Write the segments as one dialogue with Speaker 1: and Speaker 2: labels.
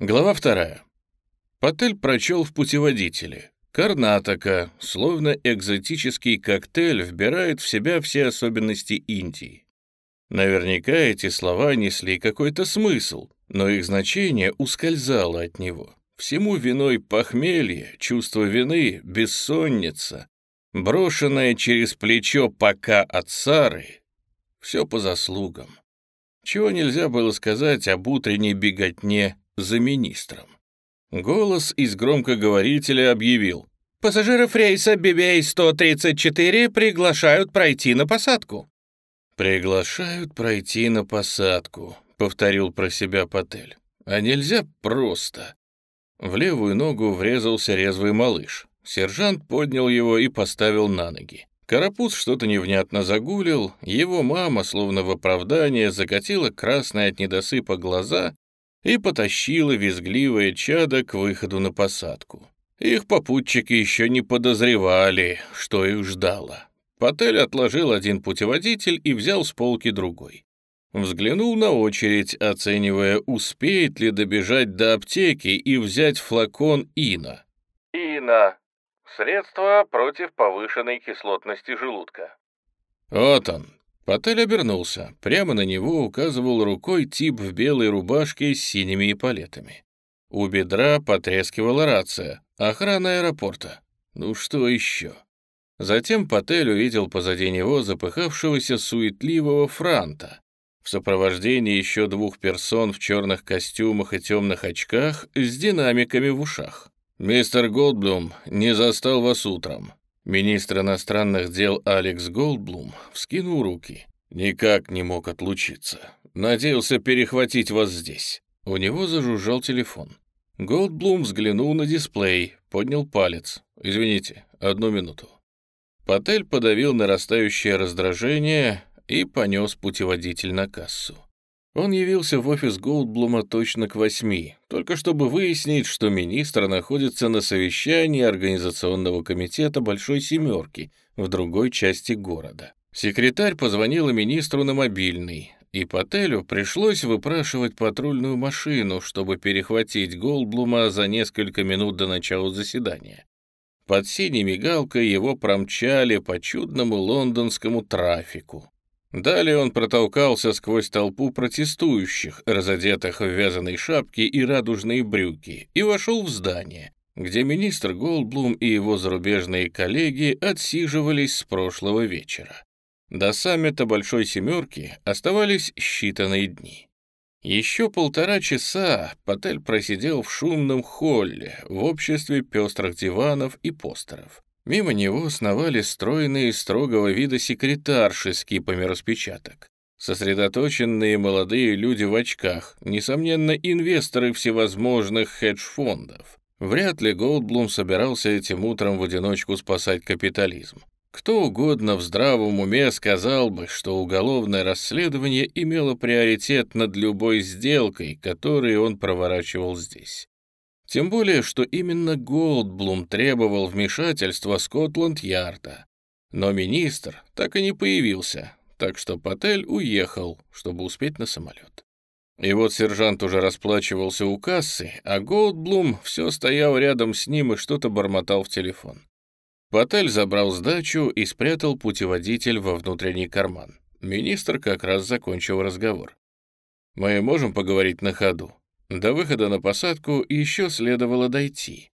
Speaker 1: Глава вторая. Патель прочел в путеводителе. Карнатака, словно экзотический коктейль, вбирает в себя все особенности Индии. Наверняка эти слова несли какой-то смысл, но их значение ускользало от него. Всему виной похмелье, чувство вины, бессонница, брошенное через плечо пока от Сары. Все по заслугам. Чего нельзя было сказать об утренней беготне за министром. Голос из громкоговорителя объявил. «Пассажиров рейса BBA-134 приглашают пройти на посадку». «Приглашают пройти на посадку», — повторил про себя Патель. «А нельзя просто». В левую ногу врезался резвый малыш. Сержант поднял его и поставил на ноги. Карапуз что-то невнятно загулил, его мама, словно в оправдание, закатила красные от недосыпа глаза и потащила визгливое чадо к выходу на посадку. Их попутчики еще не подозревали, что их ждало. Патель отложил один путеводитель и взял с полки другой. Взглянул на очередь, оценивая, успеет ли добежать до аптеки и взять флакон Ина.
Speaker 2: Ина. Средство против повышенной кислотности желудка.
Speaker 1: Вот он, Патель обернулся. Прямо на него указывал рукой тип в белой рубашке с синими эполетами. У бедра потрескивала рация. Охрана аэропорта. Ну что еще? Затем Патель увидел позади него запыхавшегося суетливого франта. В сопровождении еще двух персон в черных костюмах и темных очках с динамиками в ушах. «Мистер Голдблум не застал вас утром. Министр иностранных дел Алекс Голдблум вскинул руки. Никак не мог отлучиться. Надеялся перехватить вас здесь. У него зажужжал телефон. Голдблум взглянул на дисплей, поднял палец. «Извините, одну минуту». Патель подавил нарастающее раздражение и понес путеводитель на кассу. Он явился в офис Голдблума точно к восьми, только чтобы выяснить, что министр находится на совещании Организационного комитета Большой Семерки в другой части города. Секретарь позвонила министру на мобильный, и Пателю пришлось выпрашивать патрульную машину, чтобы перехватить Голдблума за несколько минут до начала заседания. Под синей мигалкой его промчали по чудному лондонскому трафику. Далее он протолкался сквозь толпу протестующих, разодетых в вязаной шапке и радужные брюки, и вошел в здание, где министр Голдблум и его зарубежные коллеги отсиживались с прошлого вечера. До саммита Большой Семерки оставались считанные дни. Еще полтора часа Патель просидел в шумном холле в обществе пестрых диванов и постеров. Мимо него сновали стройные строгого вида секретарши с кипами распечаток. Сосредоточенные молодые люди в очках, несомненно, инвесторы всевозможных хедж-фондов. Вряд ли Голдблум собирался этим утром в одиночку спасать капитализм. Кто угодно в здравом уме сказал бы, что уголовное расследование имело приоритет над любой сделкой, которую он проворачивал здесь. Тем более, что именно Голдблум требовал вмешательства Скотланд-Ярда. Но министр так и не появился, так что Патель уехал, чтобы успеть на самолет. И вот сержант уже расплачивался у кассы, а Голдблум все стоял рядом с ним и что-то бормотал в телефон. Патель забрал сдачу и спрятал путеводитель во внутренний карман. Министр как раз закончил разговор. «Мы можем поговорить на ходу?» До выхода на посадку еще следовало дойти.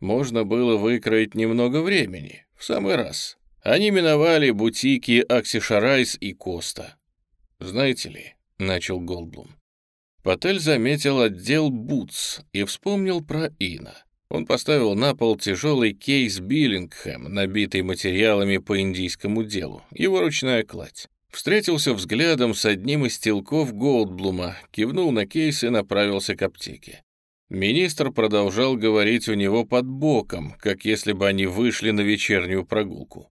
Speaker 1: Можно было выкроить немного времени, в самый раз. Они миновали бутики Accessorize и Costa. «Знаете ли», — начал Голдблум, Патель заметил отдел Boots и вспомнил про Ина. Он поставил на пол тяжелый кейс Биллингхэм, набитый материалами по индийскому делу, его ручная кладь. Встретился взглядом с одним из телков Голдблума, кивнул на кейс и направился к аптеке. Министр продолжал говорить у него под боком, как если бы они вышли на вечернюю прогулку.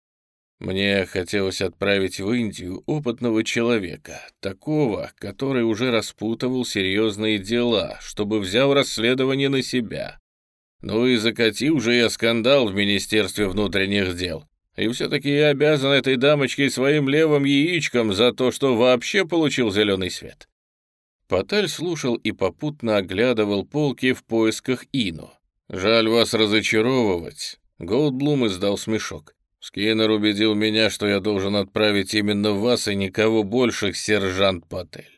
Speaker 1: Мне хотелось отправить в Индию опытного человека, такого, который уже распутывал серьезные дела, чтобы взял расследование на себя. Ну и закатил же я скандал в Министерстве внутренних дел. И все-таки я обязан этой дамочке своим левым яичком за то, что вообще получил зеленый свет. Патель слушал и попутно оглядывал полки в поисках Ино. «Жаль вас разочаровывать», — Голдблум издал смешок. «Скиннер убедил меня, что я должен отправить именно вас и никого больше, сержант Патель.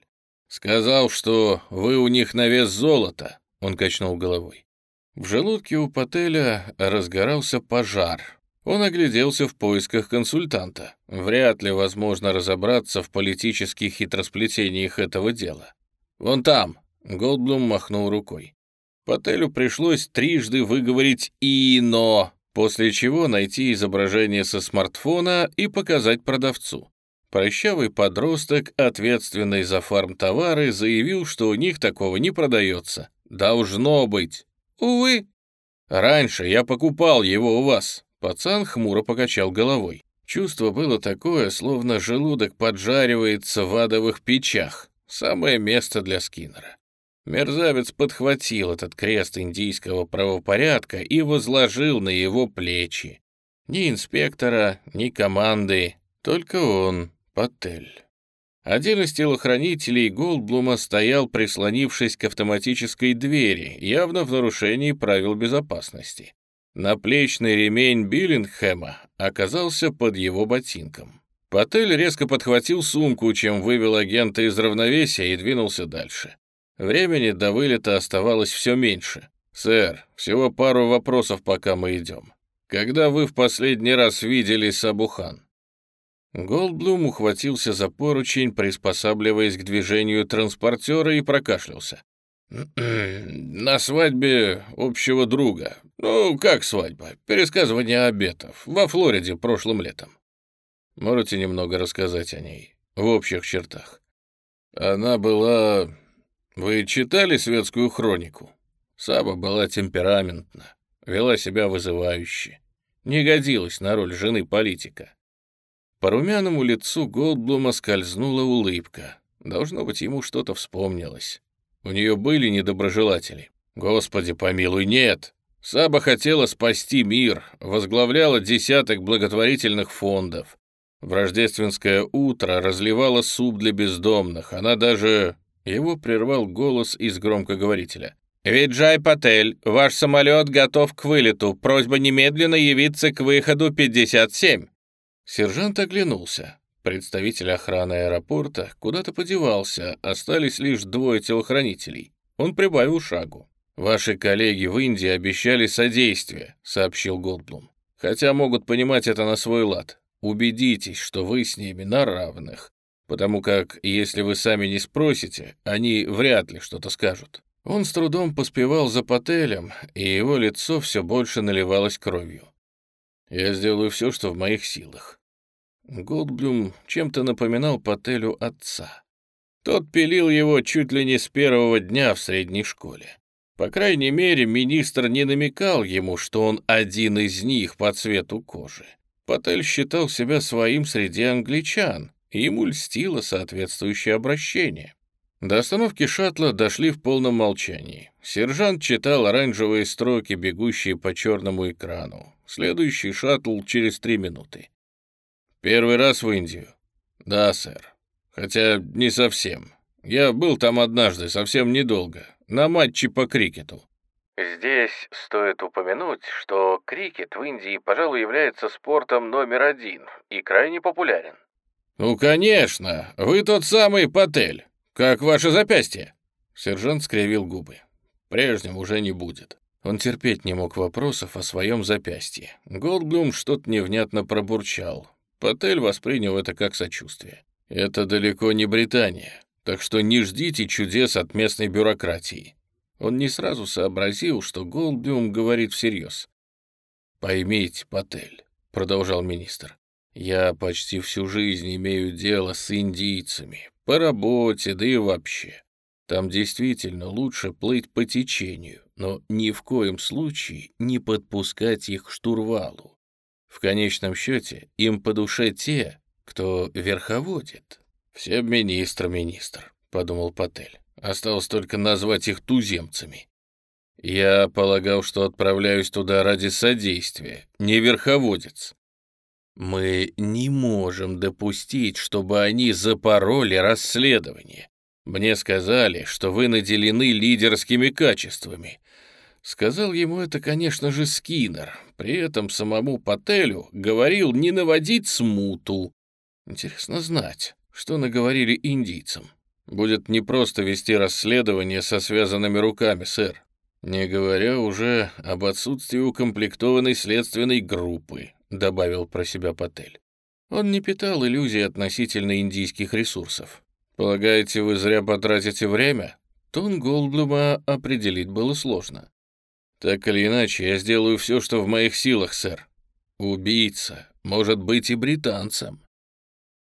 Speaker 1: Сказал, что вы у них на вес золота», — он качнул головой. В желудке у Пателя разгорался пожар. Он огляделся в поисках консультанта. Вряд ли возможно разобраться в политических хитросплетениях этого дела. «Вон там!» — Голдблум махнул рукой. Пателю пришлось трижды выговорить «ино», после чего найти изображение со смартфона и показать продавцу. Прощавый подросток, ответственный за фармтовары, заявил, что у них такого не продается. «Должно быть!» «Увы!» «Раньше я покупал его у вас!» Пацан хмуро покачал головой. Чувство было такое, словно желудок поджаривается в адовых печах. Самое место для Скиннера. Мерзавец подхватил этот крест индийского правопорядка и возложил на его плечи. Ни инспектора, ни команды, только он, Паттель. Один из телохранителей Голдблума стоял, прислонившись к автоматической двери, явно в нарушении правил безопасности. Наплечный ремень Биллингхэма оказался под его ботинком. Патель резко подхватил сумку, чем вывел агента из равновесия и двинулся дальше. Времени до вылета оставалось все меньше. «Сэр, всего пару вопросов, пока мы идем. Когда вы в последний раз видели Сабухан?» Голдблум ухватился за поручень, приспосабливаясь к движению транспортера и прокашлялся. «На свадьбе общего друга. Ну, как свадьба? Пересказывание обетов. Во Флориде прошлым летом. Можете немного рассказать о ней? В общих чертах. Она была... Вы читали светскую хронику? Саба была темпераментна, вела себя вызывающе. Не годилась на роль жены политика. По румяному лицу Голдблума скользнула улыбка. Должно быть, ему что-то вспомнилось. У нее были недоброжелатели. Господи помилуй, нет! Саба хотела спасти мир, возглавляла десяток благотворительных фондов, в рождественское утро разливала суп для бездомных. Она даже... Его прервал голос из громкоговорителя. «Виджай Патель, ваш самолет готов к вылету. Просьба немедленно явиться к выходу 57». Сержант оглянулся. Представитель охраны аэропорта куда-то подевался, остались лишь двое телохранителей. Он прибавил шагу. «Ваши коллеги в Индии обещали содействие», — сообщил Голдблум. «Хотя могут понимать это на свой лад. Убедитесь, что вы с ними на равных, потому как, если вы сами не спросите, они вряд ли что-то скажут». Он с трудом поспевал за Пателем, и его лицо все больше наливалось кровью. «Я сделаю все, что в моих силах». Голдблюм чем-то напоминал Пателю отца. Тот пилил его чуть ли не с первого дня в средней школе. По крайней мере, министр не намекал ему, что он один из них по цвету кожи. Патель считал себя своим среди англичан, и ему льстило соответствующее обращение. До остановки шаттла дошли в полном молчании. Сержант читал оранжевые строки, бегущие по черному экрану. Следующий шаттл через три минуты. «Первый раз в Индию?» «Да, сэр. Хотя не совсем. Я был там однажды, совсем недолго, на матче по крикету.
Speaker 2: Здесь стоит упомянуть, что крикет в Индии, пожалуй, является спортом номер один и крайне популярен.
Speaker 1: «Ну, конечно! Вы тот самый Патель! Как ваше запястье?» Сержант скривил губы. «Прежним уже не будет». Он терпеть не мог вопросов о своем запястье. Голдблюм что-то невнятно пробурчал. Патель воспринял это как сочувствие. «Это далеко не Британия, так что не ждите чудес от местной бюрократии. Он не сразу сообразил, что Голдблюм говорит всерьез. «Поймите, Патель», — продолжал министр, — «я почти всю жизнь имею дело с индийцами, по работе, да и вообще. Там действительно лучше плыть по течению, но ни в коем случае не подпускать их к штурвалу. В конечном счете им по душе те, кто верховодит. «Все министр, министр», — подумал Патель. Осталось только назвать их туземцами. Я полагал, что отправляюсь туда ради содействия, не верховодец. Мы не можем допустить, чтобы они запороли расследование. Мне сказали, что вы наделены лидерскими качествами. Сказал ему это, конечно же, Скиннер. При этом самому Пателю говорил не наводить смуту. Интересно знать, что наговорили индийцам. Будет непросто вести расследование со связанными руками, сэр. Не говоря уже об отсутствии укомплектованной следственной группы, добавил про себя Патель. Он не питал иллюзий относительно индийских ресурсов. Полагаете, вы зря потратите время? Тон Голдблума определить было сложно. Так или иначе, я сделаю все, что в моих силах, сэр. Убийца может быть и британцем.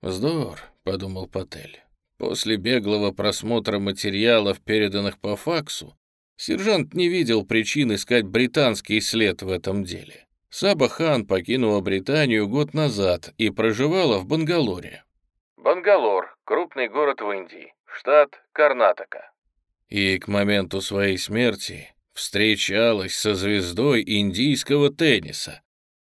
Speaker 1: Вздор, подумал Патель. После беглого просмотра материалов, переданных по факсу, сержант не видел причин искать британский след в этом деле. Саба Хан покинула Британию год назад и проживала в Бангалоре.
Speaker 2: Бангалор — крупный город в Индии, штат Карнатака.
Speaker 1: И к моменту своей смерти встречалась со звездой индийского тенниса.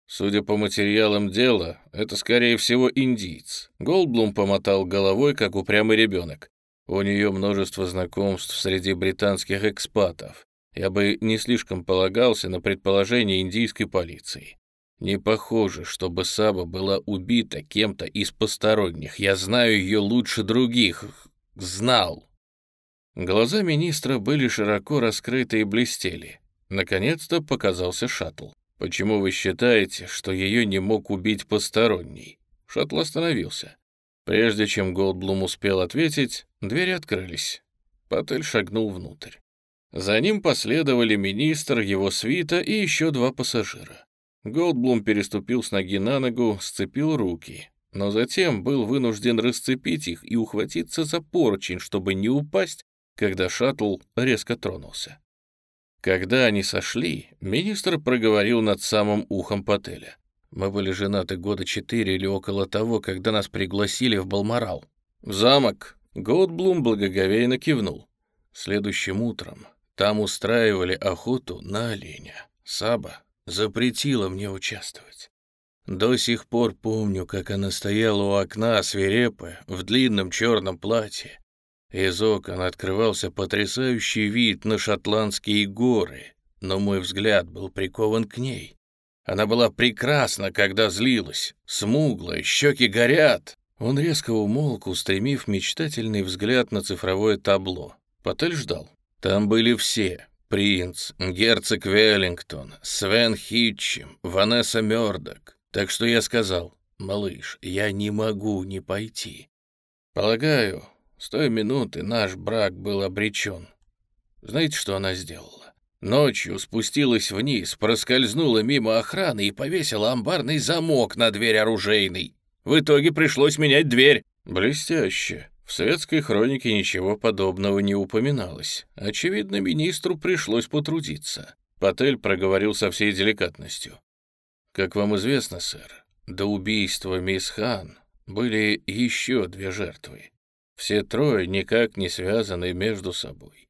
Speaker 1: Судя по материалам дела, это, скорее всего, индиец. Голдблум помотал головой, как упрямый ребенок. У нее множество знакомств среди британских экспатов. Я бы не слишком полагался на предположение индийской полиции. Не похоже, чтобы Саба была убита кем-то из посторонних. Я знаю ее лучше других. Знал. Глаза министра были широко раскрыты и блестели. Наконец-то показался шаттл. «Почему вы считаете, что ее не мог убить посторонний?» Шаттл остановился. Прежде чем Голдблум успел ответить, двери открылись. Паттель шагнул внутрь. За ним последовали министр, его свита и еще два пассажира. Голдблум переступил с ноги на ногу, сцепил руки, но затем был вынужден расцепить их и ухватиться за поручень, чтобы не упасть когда шаттл резко тронулся. Когда они сошли, министр проговорил над самым ухом Пателя. Мы были женаты года четыре или около того, когда нас пригласили в Балморал. В замок. Голдблум благоговейно кивнул. Следующим утром там устраивали охоту на оленя. Саба запретила мне участвовать. До сих пор помню, как она стояла у окна свирепая, в длинном черном платье, из окон открывался потрясающий вид на шотландские горы, но мой взгляд был прикован к ней. Она была прекрасна, когда злилась, смуглая, щеки горят. Он резко умолк, устремив мечтательный взгляд на цифровое табло. Потель ждал. Там были все. Принц, герцог Веллингтон, Свен Хитчем, Ванесса Мёрдок. Так что я сказал, «Малыш, я не могу не пойти». Полагаю, с той минуты наш брак был обречен. Знаете, что она сделала? Ночью спустилась вниз, проскользнула мимо охраны и повесила амбарный замок на дверь оружейной. В итоге пришлось менять дверь. Блестяще. В светской хронике ничего подобного не упоминалось. Очевидно, министру пришлось потрудиться. Патель проговорил со всей деликатностью. «Как вам известно, сэр, до убийства мисс Хан были еще две жертвы. Все трое никак не связаны между собой.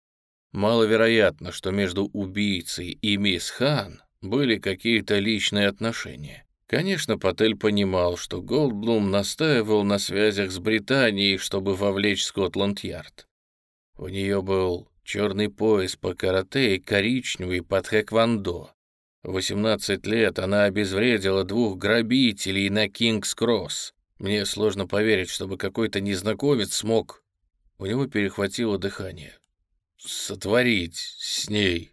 Speaker 1: Маловероятно, что между убийцей и мисс Хан были какие-то личные отношения. Конечно, Патель понимал, что Голдблум настаивал на связях с Британией, чтобы вовлечь Скотланд-Ярд. У нее был черный пояс по карате и коричневый под хэквондо. В 18 лет она обезвредила двух грабителей на Кингс-Кросс. Мне сложно поверить, чтобы какой-то незнакомец смог... У него перехватило дыхание. Сотворить с ней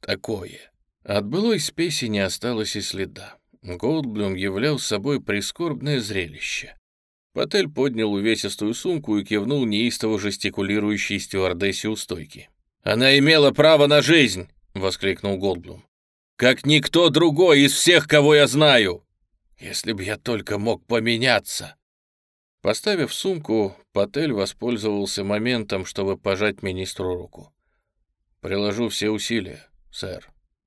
Speaker 1: такое. От былой спеси не осталось и следа. Голдблюм являл собой прискорбное зрелище. Патель поднял увесистую сумку и кивнул неистово жестикулирующей стюардессе у стойки. «Она имела право на жизнь!» — воскликнул Голдблюм. «Как никто другой из всех, кого я знаю!» Если бы я только мог поменяться!» Поставив сумку, Патель воспользовался моментом, чтобы пожать министру руку. «Приложу все усилия, сэр».